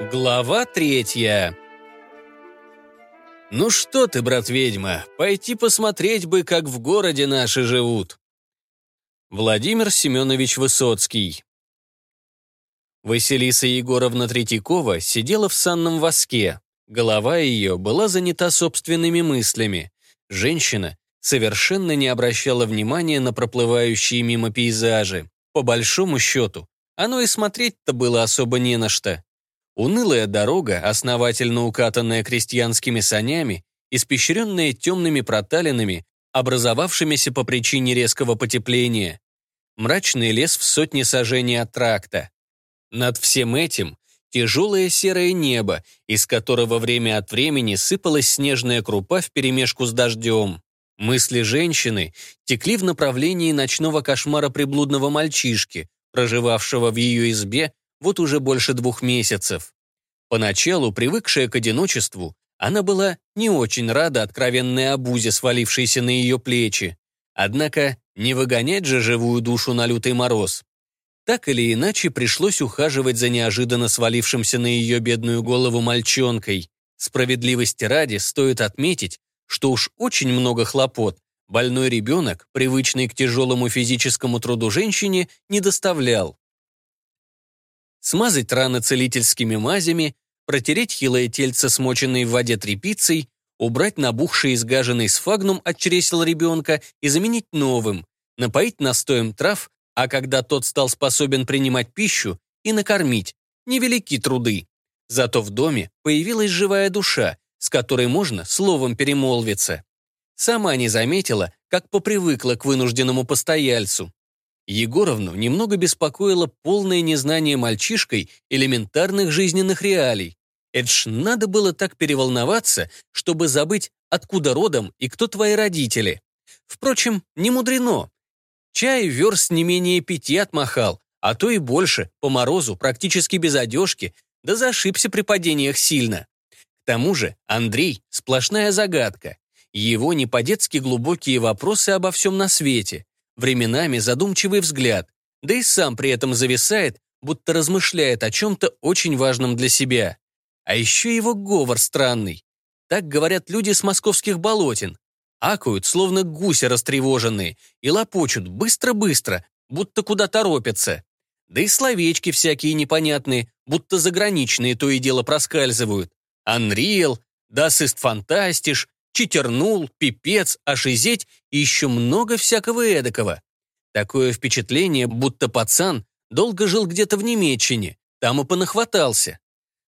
Глава третья «Ну что ты, брат-ведьма, пойти посмотреть бы, как в городе наши живут». Владимир Семенович Высоцкий Василиса Егоровна Третьякова сидела в санном воске. Голова ее была занята собственными мыслями. Женщина совершенно не обращала внимания на проплывающие мимо пейзажи. По большому счету, оно и смотреть-то было особо не на что. Унылая дорога, основательно укатанная крестьянскими санями, испещренная темными проталинами, образовавшимися по причине резкого потепления. Мрачный лес в сотне сажений от тракта. Над всем этим тяжелое серое небо, из которого время от времени сыпалась снежная крупа вперемешку с дождем. Мысли женщины текли в направлении ночного кошмара приблудного мальчишки, проживавшего в ее избе вот уже больше двух месяцев. Поначалу, привыкшая к одиночеству, она была не очень рада откровенной обузе, свалившейся на ее плечи. Однако не выгонять же живую душу на лютый мороз. Так или иначе, пришлось ухаживать за неожиданно свалившимся на ее бедную голову мальчонкой. Справедливости ради стоит отметить, что уж очень много хлопот больной ребенок, привычный к тяжелому физическому труду женщине, не доставлял смазать раны целительскими мазями, протереть хилое тельце, смоченное в воде тряпицей, убрать набухший и сгаженный сфагнум от чресел ребенка и заменить новым, напоить настоем трав, а когда тот стал способен принимать пищу, и накормить. Невелики труды. Зато в доме появилась живая душа, с которой можно словом перемолвиться. Сама не заметила, как попривыкла к вынужденному постояльцу. Егоровну немного беспокоило полное незнание мальчишкой элементарных жизненных реалий. Это ж надо было так переволноваться, чтобы забыть, откуда родом и кто твои родители. Впрочем, не мудрено. Чай верст не менее пяти отмахал, а то и больше, по морозу, практически без одежки, да зашибся при падениях сильно. К тому же Андрей — сплошная загадка. Его не по-детски глубокие вопросы обо всем на свете временами задумчивый взгляд, да и сам при этом зависает, будто размышляет о чем-то очень важном для себя. А еще его говор странный. Так говорят люди с московских болотин. Акают, словно гуси растревоженные, и лопочут быстро-быстро, будто куда торопятся. Да и словечки всякие непонятные, будто заграничные то и дело проскальзывают. Unreal, Das ist fantastisch, читернул, пипец, ошизеть и еще много всякого эдакого. Такое впечатление, будто пацан долго жил где-то в Немеччине, там и понахватался.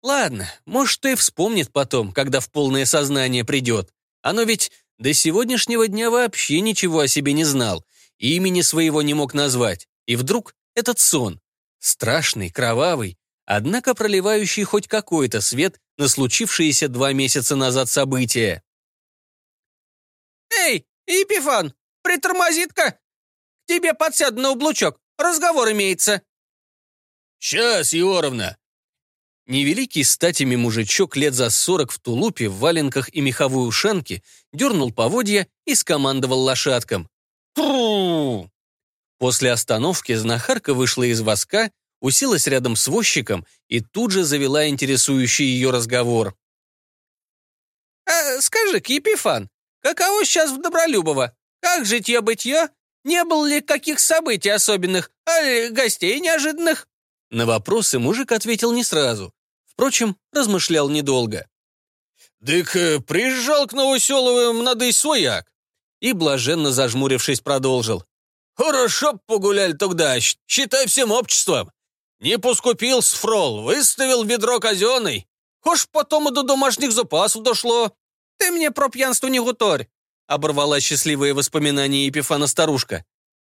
Ладно, может, и вспомнит потом, когда в полное сознание придет. Оно ведь до сегодняшнего дня вообще ничего о себе не знал, имени своего не мог назвать. И вдруг этот сон, страшный, кровавый, однако проливающий хоть какой-то свет на случившиеся два месяца назад события. «Эй, Епифан, притормозит-ка! К тебе подсяду на облучок, разговор имеется!» «Сейчас, Егоровна!» Невеликий статями мужичок лет за сорок в тулупе, в валенках и меховой ушанке дернул поводья и скомандовал лошадкам. «Тру!» После остановки знахарка вышла из воска, уселась рядом с возчиком и тут же завела интересующий ее разговор. «А, «Скажи-ка, Епифан, Каково сейчас в Добролюбово? Как житье-бытье? Не было ли каких событий особенных, а гостей неожиданных?» На вопросы мужик ответил не сразу. Впрочем, размышлял недолго. «Дык э, приезжал к Новоселовым надый свояк». И, блаженно зажмурившись, продолжил. «Хорошо погуляли тогда, считай всем обществом. Не поскупился фрол, выставил ведро казенный. Хошь потом и до домашних запасов дошло. «Ты мне про пьянство не гуторь!» — оборвала счастливые воспоминания Епифана старушка.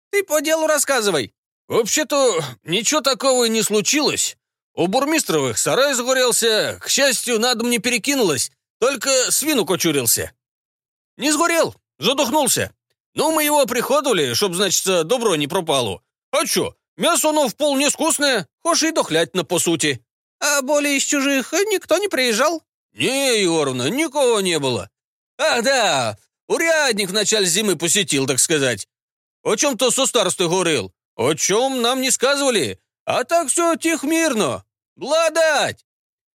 «Ты по делу рассказывай!» «Вообще-то ничего такого и не случилось. У Бурмистровых сарай сгорелся, к счастью, на дом не перекинулось, только свину кочурился. Не сгорел, задохнулся. Ну, мы его приходовали, чтоб, значит, добро не пропало. А чё, мясо оно вполне вкусное, хошь и дохлятина по сути». «А более из чужих никто не приезжал?» «Не, Егоровна, никого не было. Ах, да, урядник в начале зимы посетил, так сказать. О чем-то со старостой говорил. О чем нам не сказывали. А так все тихо-мирно. Благодать!»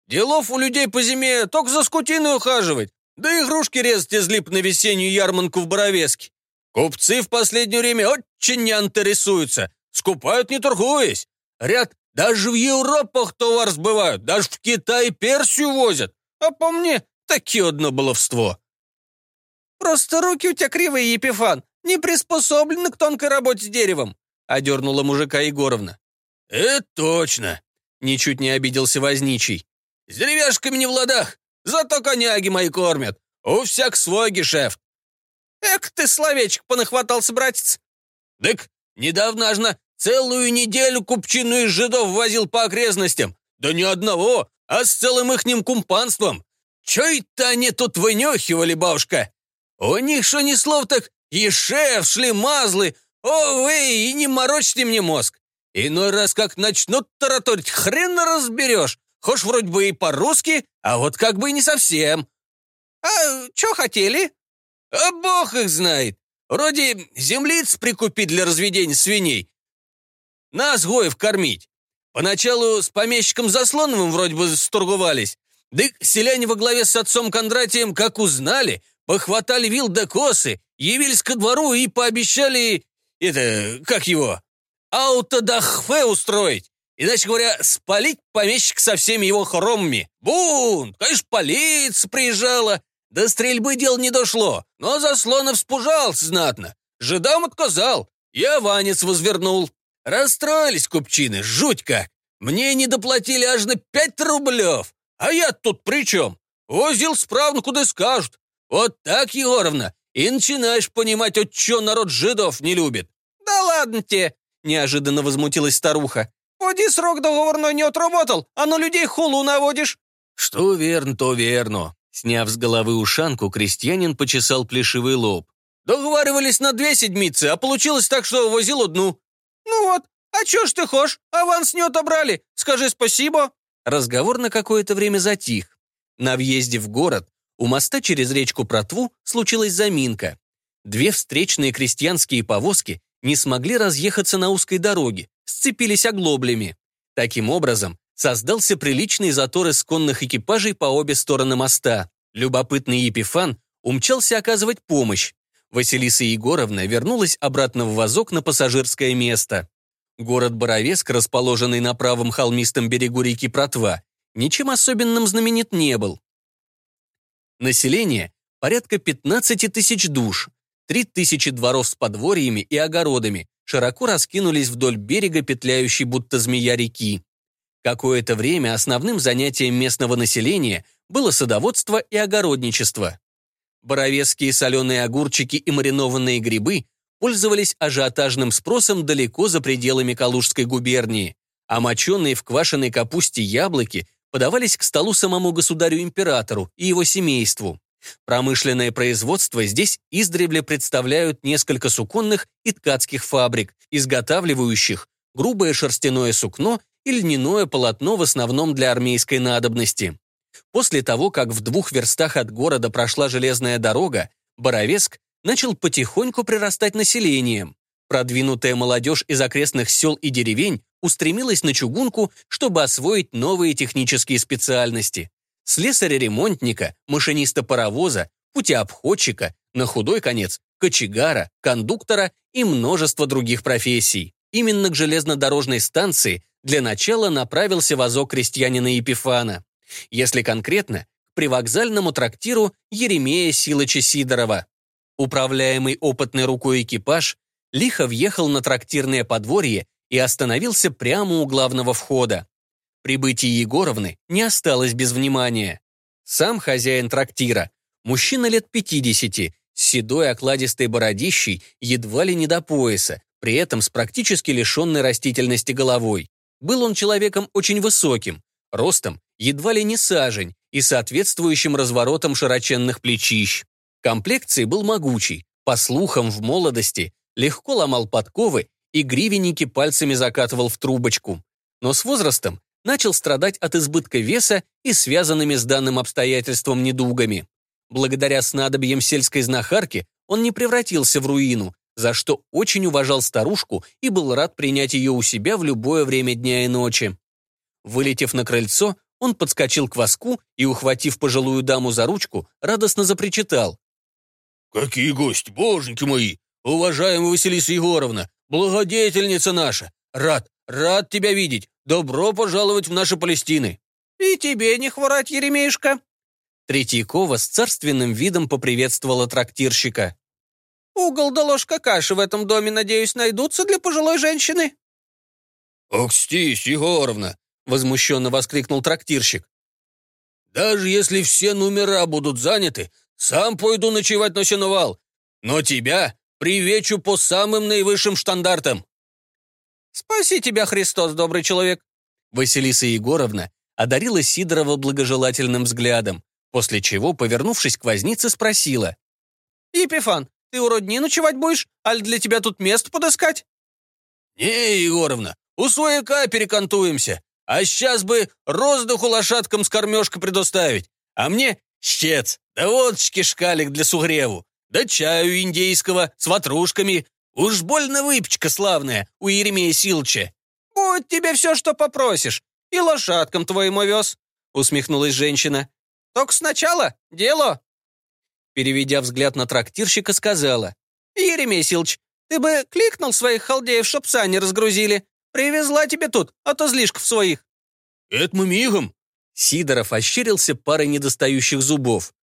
Делов у людей по зиме только за скотиной ухаживать, да игрушки резать из лип на весеннюю ярманку в Боровеске. Купцы в последнее время очень интересуются, скупают не торгуясь. Ряд даже в Европах товар сбывают, даже в Китай Персию возят. А по мне, таки одно баловство. Просто руки у тебя кривые, Епифан, не приспособлены к тонкой работе с деревом, одернула мужика Егоровна. Это точно, ничуть не обиделся возничий. С деревяшками не в ладах, зато коняги мои кормят. У всяк свой гешефт. Эк ты, словечек, понахватался, братец. Дык, недавно аж на целую неделю купчину из жидов возил по окрестностям. Да не одного, а с целым ихним кумпанством. Чё это они тут вынюхивали, бабушка? У них что ни слов так ешев, шли мазлы. О, вы, и не морочьте мне мозг. Иной раз как начнут тараторить, хрен разберешь. Хошь вроде бы и по-русски, а вот как бы и не совсем. А что хотели? А бог их знает. Вроде землиц прикупить для разведения свиней. Нас, гоев, кормить. Поначалу с помещиком Заслоновым вроде бы сторговались. Да селяне во главе с отцом Кондратием, как узнали, похватали вил да косы, явились ко двору и пообещали, это, как его, аутодахфе устроить. Иначе говоря, спалить помещик со всеми его хоромами. Бунт! Конечно, полиция приезжала. До стрельбы дел не дошло, но Заслонов спужался знатно. Жидам отказал. Я ванец возвернул. Расстроились купчины, жуть как. Мне не доплатили аж на пять рублев. А я тут при чем? Возил справно, куда скажут. Вот так, Егоровна, и начинаешь понимать, от чего народ жидов не любит. Да ладно тебе, неожиданно возмутилась старуха. Поди срок договорной не отработал, а на людей хулу наводишь. Что верно, то верно. Сняв с головы ушанку, крестьянин почесал плешивый лоб. Договаривались на две седмицы, а получилось так, что возил одну. Ну вот, а чё ж ты хошь? Аванс не отобрали. Скажи спасибо. Разговор на какое-то время затих. На въезде в город у моста через речку Протву случилась заминка. Две встречные крестьянские повозки не смогли разъехаться на узкой дороге, сцепились оглоблями. Таким образом, создался приличный затор из конных экипажей по обе стороны моста. Любопытный Епифан умчался оказывать помощь. Василиса Егоровна вернулась обратно в вазок на пассажирское место. Город Боровеск, расположенный на правом холмистом берегу реки Протва, ничем особенным знаменит не был. Население – порядка 15 тысяч душ, 3 тысячи дворов с подворьями и огородами широко раскинулись вдоль берега, петляющей будто змея реки. Какое-то время основным занятием местного населения было садоводство и огородничество. Боровецкие соленые огурчики и маринованные грибы пользовались ажиотажным спросом далеко за пределами Калужской губернии, а моченые в квашеной капусте яблоки подавались к столу самому государю-императору и его семейству. Промышленное производство здесь издревле представляют несколько суконных и ткацких фабрик, изготавливающих грубое шерстяное сукно и льняное полотно в основном для армейской надобности. После того, как в двух верстах от города прошла железная дорога, Боровеск начал потихоньку прирастать населением. Продвинутая молодежь из окрестных сел и деревень устремилась на чугунку, чтобы освоить новые технические специальности. Слесаря-ремонтника, машиниста паровоза, путеобходчика, на худой конец, кочегара, кондуктора и множество других профессий. Именно к железнодорожной станции для начала направился вазок крестьянина Епифана. Если конкретно, к привокзальному трактиру Еремея Силыча Сидорова. Управляемый опытной рукой экипаж лихо въехал на трактирное подворье и остановился прямо у главного входа. Прибытие Егоровны не осталось без внимания. Сам хозяин трактира, мужчина лет 50, с седой окладистой бородищей, едва ли не до пояса, при этом с практически лишенной растительности головой. Был он человеком очень высоким, ростом едва ли не сажень и соответствующим разворотом широченных плечищ. Комплекции был могучий, по слухам в молодости, легко ломал подковы и гривенники пальцами закатывал в трубочку. Но с возрастом начал страдать от избытка веса и связанными с данным обстоятельством недугами. Благодаря снадобьям сельской знахарки он не превратился в руину, за что очень уважал старушку и был рад принять ее у себя в любое время дня и ночи. Вылетев на крыльцо, Он подскочил к воску и, ухватив пожилую даму за ручку, радостно запричитал. «Какие гости, боженьки мои! Уважаемая Василиса Егоровна, благодетельница наша! Рад, рад тебя видеть! Добро пожаловать в наши Палестины!» «И тебе не хворать, Еремеюшка!» Третьякова с царственным видом поприветствовала трактирщика. «Угол да ложка каши в этом доме, надеюсь, найдутся для пожилой женщины?» «Окстись, Егоровна!» — возмущенно воскликнул трактирщик. «Даже если все номера будут заняты, сам пойду ночевать на сеновал, но тебя привечу по самым наивысшим стандартам». «Спаси тебя, Христос, добрый человек!» Василиса Егоровна одарила Сидорова благожелательным взглядом, после чего, повернувшись к вознице, спросила. «Епифан, ты у родни ночевать будешь, аль для тебя тут место подыскать?» «Не, Егоровна, у свояка перекантуемся, а сейчас бы роздуху лошадкам с кормежкой предоставить, а мне щец, да водочки шкалик для сугреву, да чаю индейского с ватрушками. Уж больно выпечка славная у Еремея Силча». «Будь тебе все, что попросишь, и лошадкам твоим овес», усмехнулась женщина. «Только сначала дело». Переведя взгляд на трактирщика, сказала. «Еремей Силч, ты бы кликнул своих халдеев, чтоб сани разгрузили. Привезла тебе тут, а то злишков своих». «Это мы мигом». Сидоров ощерился парой недостающих зубов.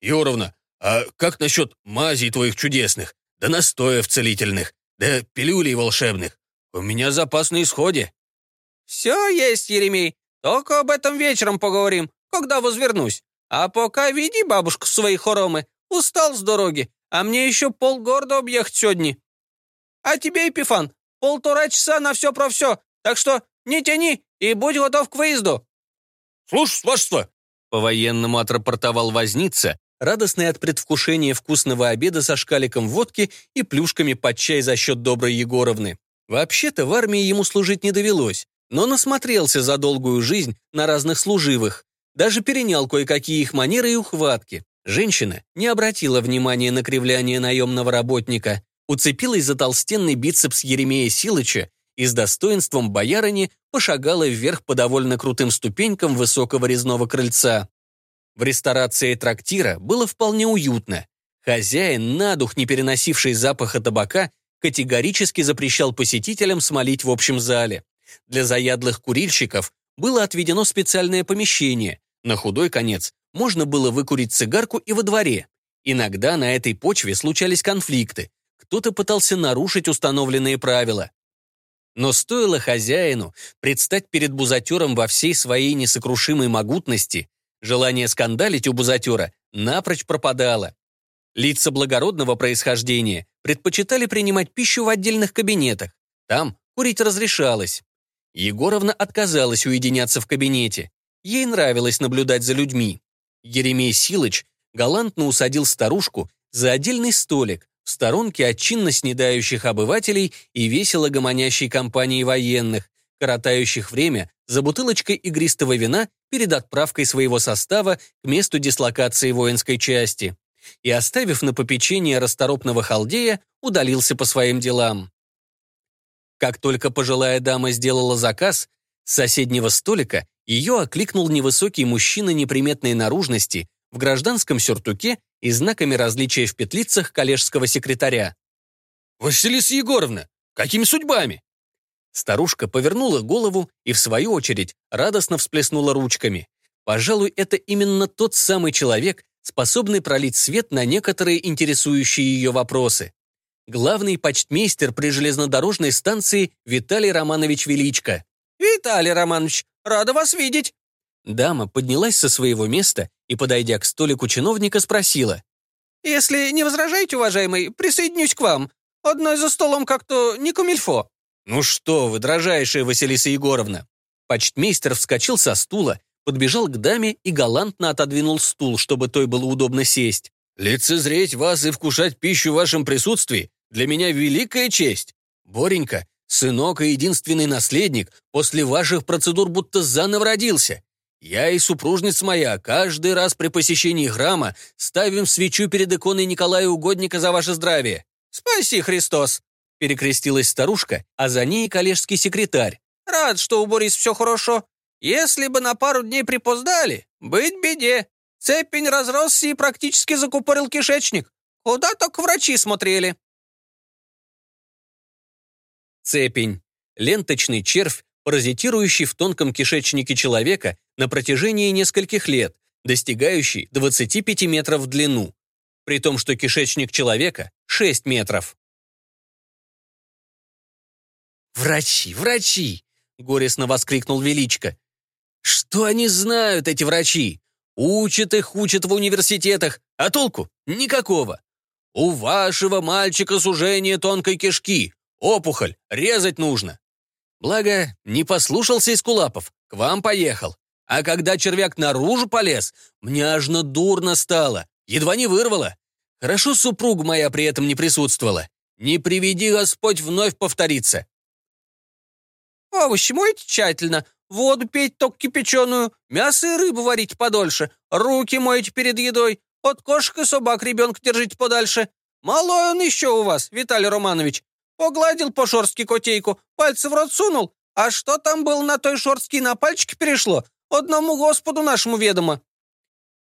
«Юровна, а как насчет мазей твоих чудесных, да настоев целительных, да пилюлей волшебных? У меня запас на исходе». «Все есть, Еремей, только об этом вечером поговорим, когда возвернусь. А пока веди бабушку в свои хоромы. Устал с дороги, а мне еще полгорода объехать сегодня. А тебе, Епифан, полтора часа на все про все, так что не тяни и будь готов к выезду». «Слушай, вашество!» По-военному отрапортовал возница, радостный от предвкушения вкусного обеда со шкаликом водки и плюшками под чай за счет доброй Егоровны. Вообще-то в армии ему служить не довелось, но насмотрелся за долгую жизнь на разных служивых. Даже перенял кое-какие их манеры и ухватки. Женщина не обратила внимания на кривляние наемного работника, уцепилась за толстенный бицепс Еремея Силыча и с достоинством боярыни пошагала вверх по довольно крутым ступенькам высокого резного крыльца. В ресторации трактира было вполне уютно. Хозяин, на дух не переносивший запаха табака, категорически запрещал посетителям смолить в общем зале. Для заядлых курильщиков было отведено специальное помещение. На худой конец можно было выкурить цигарку и во дворе. Иногда на этой почве случались конфликты. Кто-то пытался нарушить установленные правила. Но стоило хозяину предстать перед бузатером во всей своей несокрушимой могутности, желание скандалить у бузатера напрочь пропадало. Лица благородного происхождения предпочитали принимать пищу в отдельных кабинетах. Там курить разрешалось. Егоровна отказалась уединяться в кабинете. Ей нравилось наблюдать за людьми. Еремей Силыч галантно усадил старушку за отдельный столик в сторонке снедающих обывателей и весело гомонящей компании военных, коротающих время за бутылочкой игристого вина перед отправкой своего состава к месту дислокации воинской части. И, оставив на попечение расторопного халдея, удалился по своим делам. Как только пожилая дама сделала заказ, с соседнего столика ее окликнул невысокий мужчина неприметной наружности в гражданском сюртуке и знаками различия в петлицах коллежского секретаря. «Василиса Егоровна, какими судьбами?» Старушка повернула голову и, в свою очередь, радостно всплеснула ручками. Пожалуй, это именно тот самый человек, способный пролить свет на некоторые интересующие ее вопросы главный почтмейстер при железнодорожной станции Виталий Романович Величко. «Виталий Романович, рада вас видеть!» Дама поднялась со своего места и, подойдя к столику чиновника, спросила. «Если не возражаете, уважаемый, присоединюсь к вам. Одной за столом как-то не кумильфо». «Ну что вы, дрожайшая Василиса Егоровна!» Почтмейстер вскочил со стула, подбежал к даме и галантно отодвинул стул, чтобы той было удобно сесть. «Лицезреть вас и вкушать пищу в вашем присутствии для меня великая честь. Боренька, сынок и единственный наследник, после ваших процедур будто заново родился. Я и супружница моя каждый раз при посещении храма ставим свечу перед иконой Николая Угодника за ваше здравие. Спаси, Христос!» Перекрестилась старушка, а за ней коллежский секретарь. «Рад, что у Борис все хорошо. Если бы на пару дней припоздали, быть беде. Цепень разросся и практически закупорил кишечник. Куда только врачи смотрели. Цепень. Ленточный червь, паразитирующий в тонком кишечнике человека на протяжении нескольких лет, достигающий 25 метров в длину, при том, что кишечник человека 6 метров. «Врачи, врачи!» — горестно воскликнул Величко. «Что они знают, эти врачи? Учат их, учат в университетах, а толку? Никакого. У вашего мальчика сужение тонкой кишки, опухоль, резать нужно. Благо, не послушался Искулапов, к вам поехал. А когда червяк наружу полез, мне аж дурно стало, едва не вырвало. Хорошо супруг моя при этом не присутствовала. Не приведи Господь вновь повториться. Овощи мойте тщательно, воду пейте только кипяченую, мясо и рыбу варить подольше, руки мойте перед едой, от кошек и собак ребенка держите подальше. Малой он еще у вас, Виталий Романович. Погладил по шорстке котейку, пальцы в рот сунул. А что там было на той шорстке на пальчики перешло? Одному Господу нашему ведомо».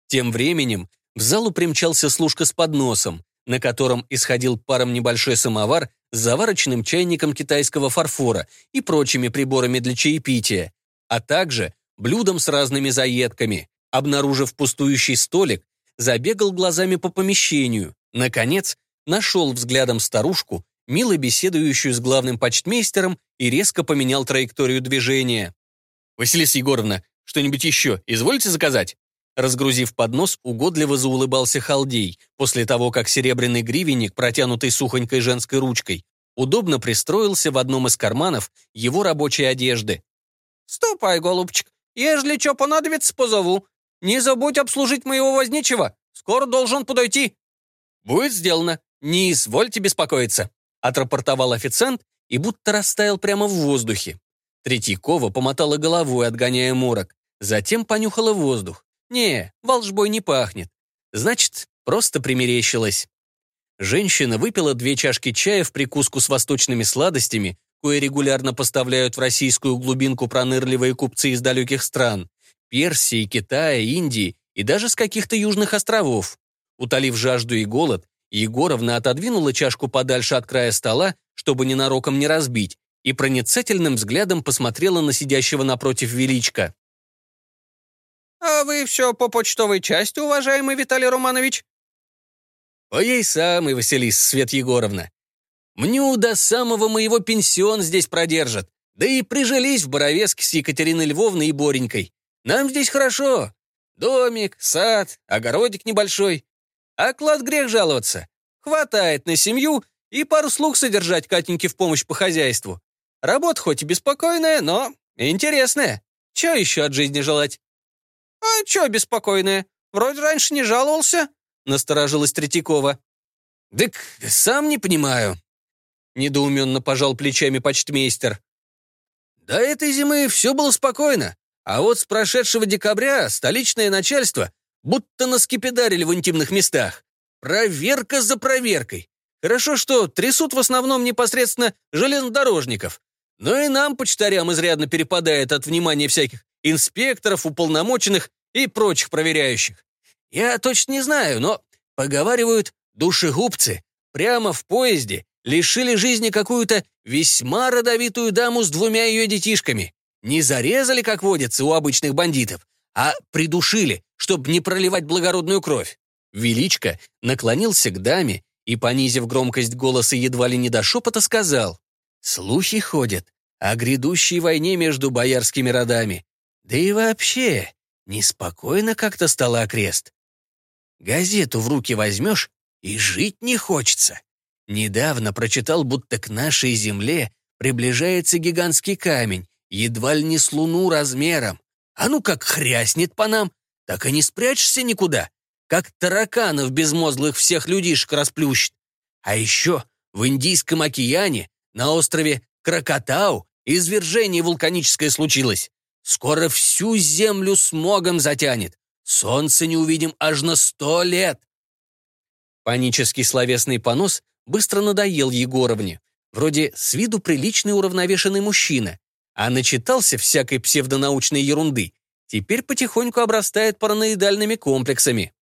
Тем временем в залу примчался служка с подносом, на котором исходил паром небольшой самовар с заварочным чайником китайского фарфора и прочими приборами для чаепития, а также блюдом с разными заедками. Обнаружив пустующий столик, забегал глазами по помещению. Наконец, нашел взглядом старушку, мило беседующую с главным почтмейстером, и резко поменял траекторию движения. «Василиса Егоровна, что-нибудь еще извольте заказать?» Разгрузив поднос, угодливо заулыбался халдей, после того, как серебряный гривенник, протянутый сухонькой женской ручкой, удобно пристроился в одном из карманов его рабочей одежды. «Ступай, голубчик, ежели что понадобится, позову. Не забудь обслужить моего возничего, скоро должен подойти». «Будет сделано, не извольте беспокоиться», отрапортовал официант и будто растаял прямо в воздухе. Третьякова помотала головой, отгоняя морок, затем понюхала воздух. Не, волжбой не пахнет. Значит, просто примерещилась. Женщина выпила две чашки чая в прикуску с восточными сладостями, кое регулярно поставляют в российскую глубинку пронырливые купцы из далеких стран. Персии, Китая, Индии и даже с каких-то южных островов. Утолив жажду и голод, Егоровна отодвинула чашку подальше от края стола, чтобы ненароком не разбить, и проницательным взглядом посмотрела на сидящего напротив величка. «А вы все по почтовой части, уважаемый Виталий Романович?» «По ей самой, Василиса Свет Егоровна. Мню до самого моего пенсион здесь продержат, да и прижились в Боровеске с Екатериной Львовной и Боренькой. Нам здесь хорошо. Домик, сад, огородик небольшой. А клад грех жаловаться. Хватает на семью и пару слуг содержать Катеньке в помощь по хозяйству. Работа хоть и беспокойная, но интересная. Чего еще от жизни желать? «А чё беспокойная? Вроде раньше не жаловался», — насторожилась Третьякова. «Дык, сам не понимаю», — недоуменно пожал плечами почтмейстер. «До этой зимы все было спокойно, а вот с прошедшего декабря столичное начальство будто наскипидарили в интимных местах. Проверка за проверкой. Хорошо, что трясут в основном непосредственно железнодорожников. Но и нам, почтарям, изрядно перепадает от внимания всяких инспекторов, уполномоченных и прочих проверяющих. Я точно не знаю, но, поговаривают, душегубцы прямо в поезде лишили жизни какую-то весьма родовитую даму с двумя ее детишками. Не зарезали, как водится, у обычных бандитов, а придушили, чтобы не проливать благородную кровь. Величко наклонился к даме и, понизив громкость голоса едва ли не до шепота, сказал, «Слухи ходят о грядущей войне между боярскими родами. Да и вообще, неспокойно как-то стало окрест. Газету в руки возьмешь, и жить не хочется. Недавно прочитал, будто к нашей земле приближается гигантский камень, едва ли не с луну размером. А ну как хряснет по нам, так и не спрячешься никуда. Как тараканов безмозглых всех людишек расплющит. А еще в Индийском океане, на острове Кракатау, извержение вулканическое случилось. Скоро всю землю смогом затянет. Солнце не увидим аж на сто лет. Панический словесный понос быстро надоел Егоровне. Вроде с виду приличный уравновешенный мужчина. а начитался всякой псевдонаучной ерунды, теперь потихоньку обрастает параноидальными комплексами.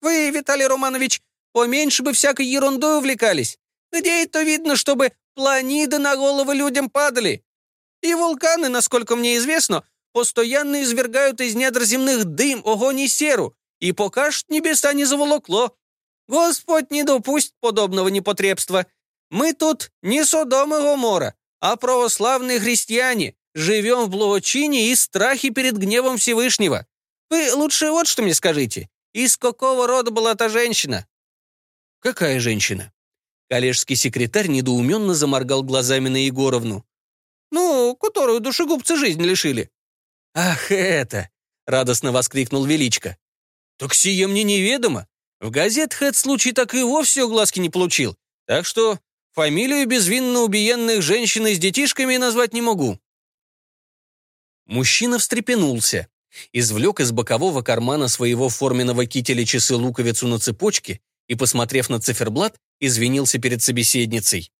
«Вы, Виталий Романович, поменьше бы всякой ерундой увлекались. Где это видно, чтобы планиды на головы людям падали? И вулканы, насколько мне известно, постоянно извергают из недр земных дым, огонь и серу, и пока что небеса не заволокло. Господь не допустит подобного непотребства. Мы тут не Содом и Гомора, а православные христиане, живем в благочине и страхе перед гневом Всевышнего. Вы лучше вот что мне скажите. Из какого рода была та женщина?» «Какая женщина?» Коллежский секретарь недоуменно заморгал глазами на Егоровну. «Ну, которую душегубцы жизнь лишили». «Ах, это!» — радостно воскликнул Величко. «Так сие мне неведомо. В газетах этот случай так и вовсе глазки не получил. Так что фамилию безвинно убиенных женщин с детишками назвать не могу». Мужчина встрепенулся, извлек из бокового кармана своего форменного кителя часы луковицу на цепочке и, посмотрев на циферблат, извинился перед собеседницей.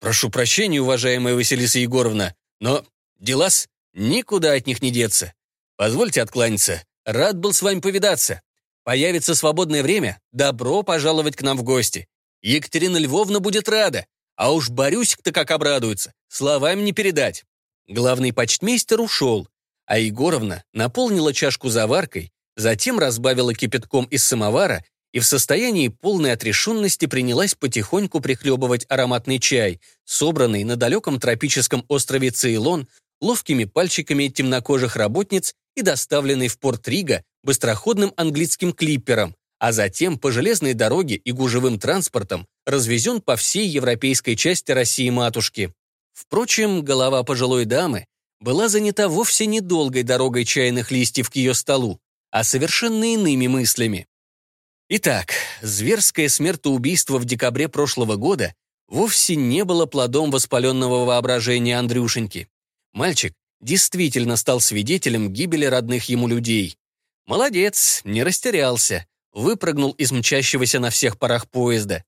«Прошу прощения, уважаемая Василиса Егоровна, но дела-с, никуда от них не деться. Позвольте откланяться, рад был с вами повидаться. Появится свободное время, добро пожаловать к нам в гости. Екатерина Львовна будет рада, а уж Борюсик-то как обрадуется, словами не передать». Главный почтмейстер ушел, а Егоровна наполнила чашку заваркой, затем разбавила кипятком из самовара и в состоянии полной отрешенности принялась потихоньку прихлебывать ароматный чай, собранный на далеком тропическом острове Цейлон ловкими пальчиками темнокожих работниц и доставленный в порт Рига быстроходным английским клиппером, а затем по железной дороге и гужевым транспортом развезен по всей европейской части России-матушки. Впрочем, голова пожилой дамы была занята вовсе недолгой дорогой чайных листьев к ее столу, а совершенно иными мыслями. Итак, зверское смертоубийство в декабре прошлого года вовсе не было плодом воспаленного воображения Андрюшеньки. Мальчик действительно стал свидетелем гибели родных ему людей. Молодец, не растерялся, выпрыгнул из мчащегося на всех парах поезда.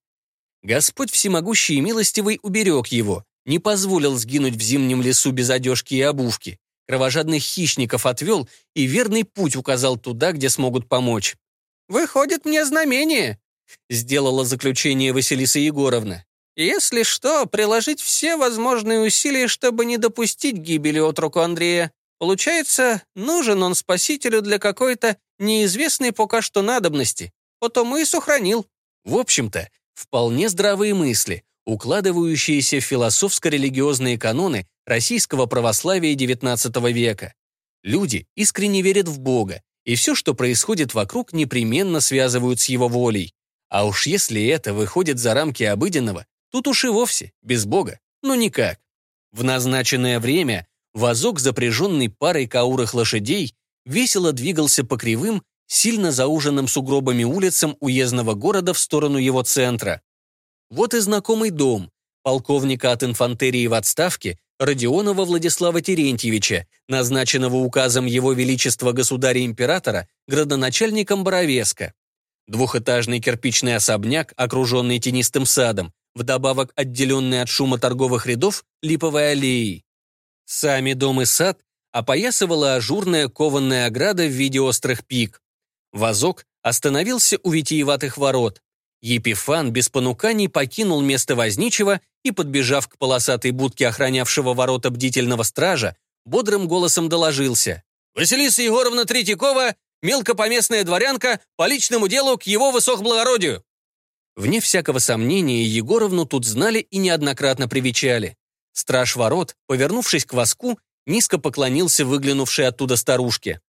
Господь всемогущий и милостивый уберег его, не позволил сгинуть в зимнем лесу без одежки и обувки, кровожадных хищников отвел и верный путь указал туда, где смогут помочь. «Выходит мне знамение», — сделала заключение Василиса Егоровна. «Если что, приложить все возможные усилия, чтобы не допустить гибели от руку Андрея. Получается, нужен он спасителю для какой-то неизвестной пока что надобности. Потому и сохранил». В общем-то, вполне здравые мысли, укладывающиеся в философско-религиозные каноны российского православия XIX века. Люди искренне верят в Бога, и все, что происходит вокруг, непременно связывают с его волей. А уж если это выходит за рамки обыденного, тут уж и вовсе, без Бога, ну никак. В назначенное время вазок, запряженный парой каурых лошадей, весело двигался по кривым, сильно зауженным сугробами улицам уездного города в сторону его центра. Вот и знакомый дом, полковника от инфантерии в отставке, Родионова Владислава Терентьевича, назначенного указом Его Величества Государя-Императора градоначальником Боровеска. Двухэтажный кирпичный особняк, окруженный тенистым садом, вдобавок отделенный от шума торговых рядов липовой аллеей. Сами дом и сад опоясывала ажурная кованная ограда в виде острых пик. Вазок остановился у витиеватых ворот. Епифан без понуканий покинул место возничего и, подбежав к полосатой будке охранявшего ворота бдительного стража, бодрым голосом доложился. «Василиса Егоровна Третьякова, мелкопоместная дворянка, по личному делу к его высокоблагородию». Вне всякого сомнения, Егоровну тут знали и неоднократно привечали. Страж ворот, повернувшись к воску, низко поклонился выглянувшей оттуда старушке.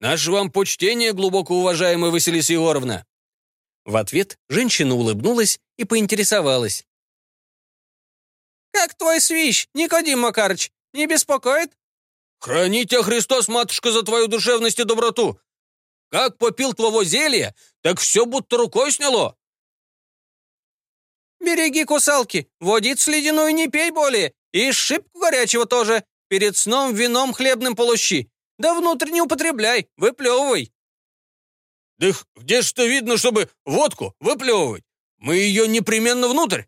«Наше вам почтение, глубоко уважаемая Василиса Егоровна!» В ответ женщина улыбнулась и поинтересовалась. «Как твой свищ, Никодим Макарыч, не беспокоит?» «Храни тебя Христос, матушка, за твою душевность и доброту! Как попил твоего зелья, так все будто рукой сняло!» «Береги кусалки, водицу ледяную не пей более, и шибку горячего тоже, перед сном вином хлебным полощи, да внутрь не употребляй, выплевывай!» Да где ж то видно, чтобы водку выплевывать? Мы ее непременно внутрь.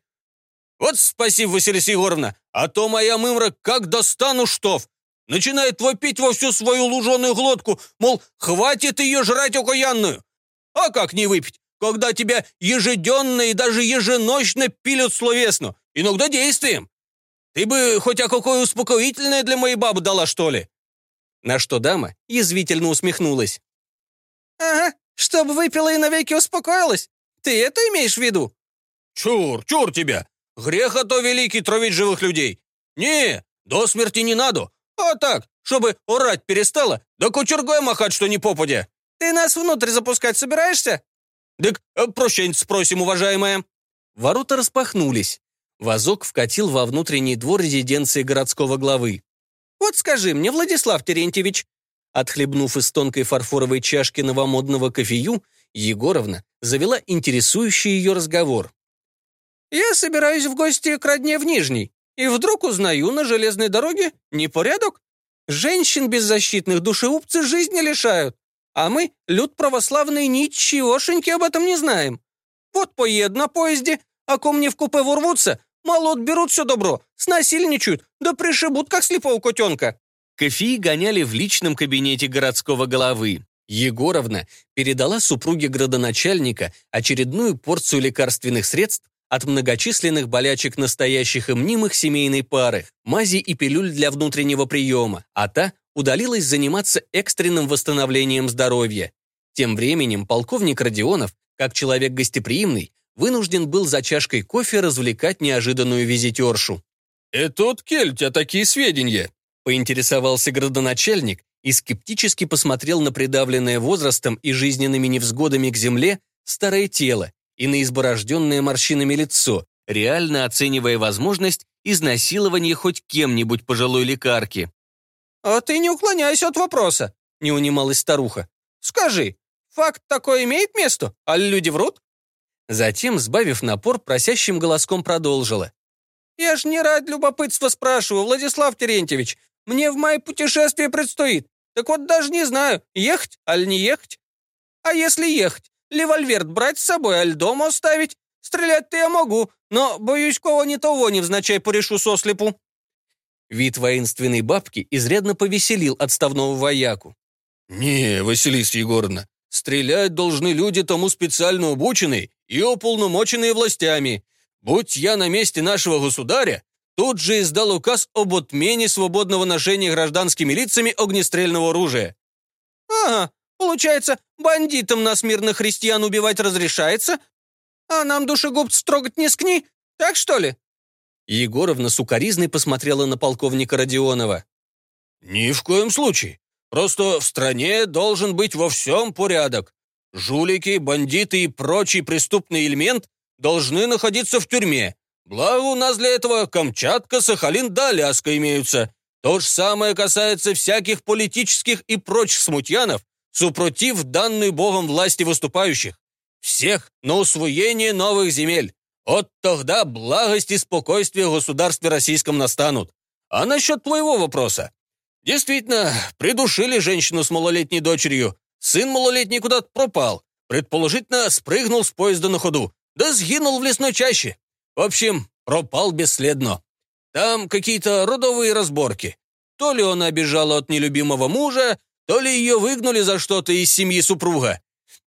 Вот спасибо, Василиса Егоровна. А то моя мымра как достану штоф. Начинает вопить во всю свою луженую глотку, мол, хватит ее жрать окаянную. А как не выпить, когда тебя ежеденно и даже еженочно пилят словесно, иногда действием? Ты бы хоть о какое успокоительное для моей бабы дала, что ли?» На что дама язвительно усмехнулась. «Ага, чтобы выпила и навеки успокоилась? Ты это имеешь в виду?» «Чур, чур тебя! Грех, а то великий травить живых людей! Не, до смерти не надо, а так, чтобы орать перестала, да кучергой махать, что не попадя!» «Ты нас внутрь запускать собираешься?» «Дык, э, прощень спросим, уважаемая!» Ворота распахнулись. Вазок вкатил во внутренний двор резиденции городского главы. «Вот скажи мне, Владислав Терентьевич...» Отхлебнув из тонкой фарфоровой чашки новомодного кофею, Егоровна завела интересующий ее разговор. «Я собираюсь в гости к родне в Нижний, и вдруг узнаю на железной дороге непорядок. Женщин беззащитных душеупцы жизни лишают, а мы, люд православный, ничегошеньки об этом не знаем. Вот поеду на поезде, а ко мне в купе ворвутся, Мало отберут все добро, снасильничают, да пришибут, как слепого котенка». Кофеи гоняли в личном кабинете городского головы. Егоровна передала супруге градоначальника очередную порцию лекарственных средств от многочисленных болячек настоящих и мнимых семейной пары, мази и пилюль для внутреннего приема, а та удалилась заниматься экстренным восстановлением здоровья. Тем временем полковник Родионов, как человек гостеприимный, вынужден был за чашкой кофе развлекать неожиданную визитершу. «Это от кель тебя такие сведения?» Поинтересовался градоначальник и скептически посмотрел на придавленное возрастом и жизненными невзгодами к земле старое тело и на изборожденное морщинами лицо, реально оценивая возможность изнасилования хоть кем-нибудь пожилой лекарки. «А ты не уклоняйся от вопроса», — не унималась старуха. «Скажи, факт такой имеет место, а люди врут?» Затем, сбавив напор, просящим голоском продолжила. «Я ж не ради любопытства спрашиваю, Владислав Терентьевич. Мне в мае путешествие предстоит. Так вот даже не знаю, ехать, аль не ехать. А если ехать, револьвер брать с собой, аль дома оставить? Стрелять-то я могу, но, боюсь, кого ни того невзначай порешу сослепу». Вид воинственной бабки изрядно повеселил отставного вояку. «Не, Василиса Егоровна, стрелять должны люди тому специально обученные и уполномоченные властями. Будь я на месте нашего государя, тут же издал указ об отмене свободного ношения гражданскими лицами огнестрельного оружия. Ага, получается, бандитам нас мирных христиан убивать разрешается, а нам душегубц трогать не скни, так что ли? Егоровна сукоризной посмотрела на полковника Родионова. «Ни в коем случае. Просто в стране должен быть во всем порядок. Жулики, бандиты и прочий преступный элемент должны находиться в тюрьме. Благо у нас для этого Камчатка, Сахалин да Аляска имеются. То же самое касается всяких политических и прочих смутьянов, супротив данной Богом власти выступающих. Всех на усвоение новых земель. От тогда благость и спокойствие в государстве российском настанут. А насчет твоего вопроса. Действительно, придушили женщину с малолетней дочерью, Сын малолетний куда-то пропал. Предположительно, спрыгнул с поезда на ходу. Да сгинул в лесной чаще. В общем, пропал бесследно. Там какие-то родовые разборки. То ли он обижала от нелюбимого мужа, то ли ее выгнали за что-то из семьи супруга.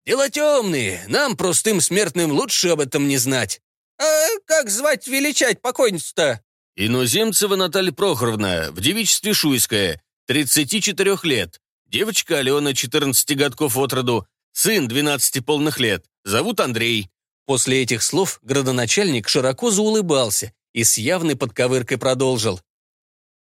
Дела темные, нам, простым смертным, лучше об этом не знать. А как звать величать покойницу-то? Иноземцева Наталья Прохоровна, в девичестве Шуйская, 34 лет. Девочка Алена, 14 годков от роду, сын 12 полных лет. Зовут Андрей». После этих слов градоначальник широко заулыбался и с явной подковыркой продолжил.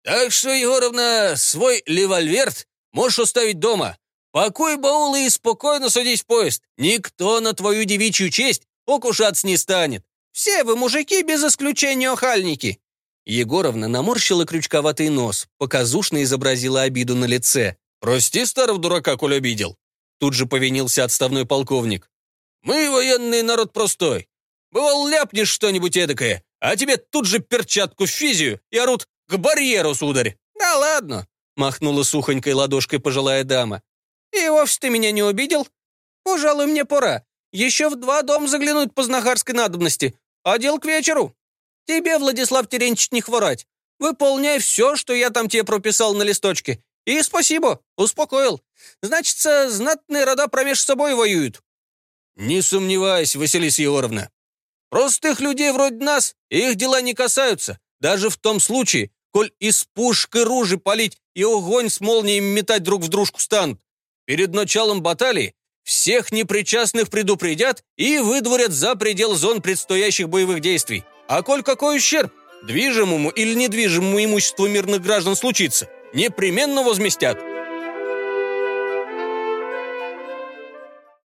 «Так что, Егоровна, свой револьверт можешь оставить дома. Пакуй баулы и спокойно садись в поезд. Никто на твою девичью честь покушаться не станет. Все вы, мужики, без исключения охальники». Егоровна наморщила крючковатый нос, показушно изобразила обиду на лице. «Прости старого дурака, коль обидел». Тут же повинился отставной полковник. «Мы военный народ простой. Бывал, ляпнешь что-нибудь эдакое, а тебе тут же перчатку в физию и орут «к барьеру, сударь». «Да ладно», — махнула сухонькой ладошкой пожилая дама. «И вовсе ты меня не обидел? Пожалуй, мне пора. Еще в два дома заглянуть по знахарской надобности, а дел к вечеру. Тебе, Владислав Теренчич, не хворать. Выполняй все, что я там тебе прописал на листочке. И спасибо, успокоил. Значится, знатные рода промеж собой воюют». «Не сомневайся, Василиса Егоровна. Простых людей вроде нас их дела не касаются, даже в том случае, коль из пушки ружи палить и огонь с молниями метать друг в дружку станут. Перед началом баталии всех непричастных предупредят и выдворят за предел зон предстоящих боевых действий. А коль какой ущерб движимому или недвижимому имуществу мирных граждан случится, непременно возместят.